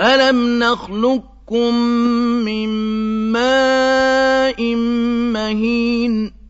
أَلَمْ نَخْلُقكُّم مِّن مَّاءٍ مَّهِينٍ